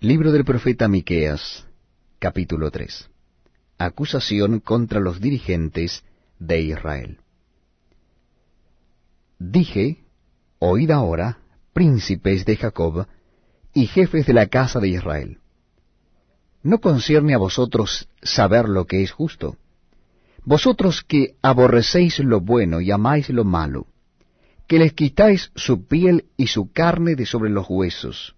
Libro del profeta Miqueas, capítulo 3. Acusación contra los dirigentes de Israel. Dije, oíd ahora, príncipes de Jacob y jefes de la casa de Israel. ¿No concierne a vosotros saber lo que es justo? Vosotros que aborrecéis lo bueno y amáis lo malo, que les quitáis su piel y su carne de sobre los huesos,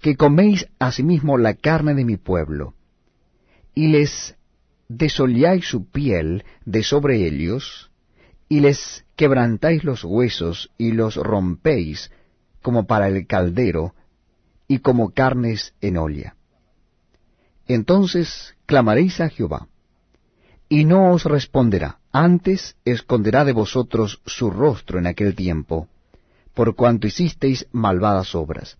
que coméis asimismo la carne de mi pueblo, y les desolláis su piel de sobre ellos, y les quebrantáis los huesos y los rompéis como para el caldero y como carnes en olla. Entonces clamaréis a Jehová, y no os responderá, antes esconderá de vosotros su rostro en aquel tiempo, por cuanto hicisteis malvadas obras.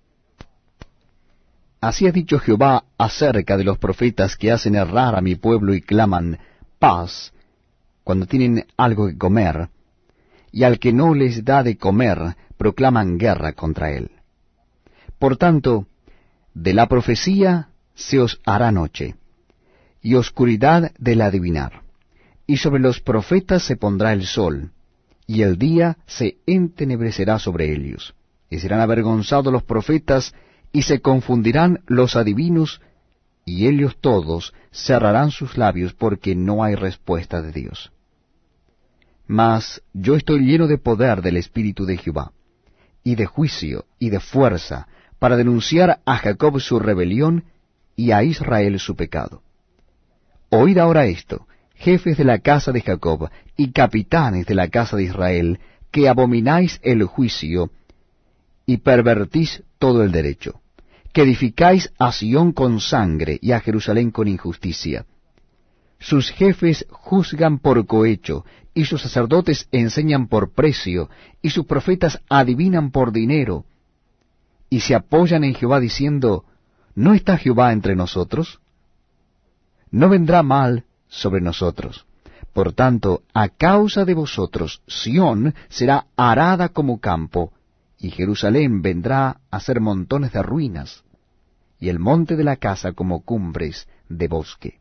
Así ha dicho Jehová acerca de los profetas que hacen errar a mi pueblo y claman paz cuando tienen algo que comer, y al que no les da de comer proclaman guerra contra él. Por tanto, de la profecía se os hará noche, y oscuridad del adivinar, y sobre los profetas se pondrá el sol, y el día se entenebrecerá sobre ellos, y serán avergonzados los profetas, y se confundirán los adivinos, y ellos todos cerrarán sus labios porque no hay respuesta de Dios. Mas yo estoy lleno de poder del Espíritu de Jehová, y de juicio y de fuerza, para denunciar a Jacob su rebelión y a Israel su pecado. Oíd ahora esto, jefes de la casa de Jacob y capitanes de la casa de Israel, que abomináis el juicio y pervertís todo el derecho, que edificáis a Sión con sangre y a Jerusalén con injusticia. Sus jefes juzgan por cohecho, y sus sacerdotes enseñan por precio, y sus profetas adivinan por dinero, y se apoyan en Jehová diciendo, ¿no está Jehová entre nosotros? No vendrá mal sobre nosotros. Por tanto, a causa de vosotros, Sión será arada como campo, y Jerusalén vendrá a ser montones de ruinas, y el monte de la casa como cumbres de bosque.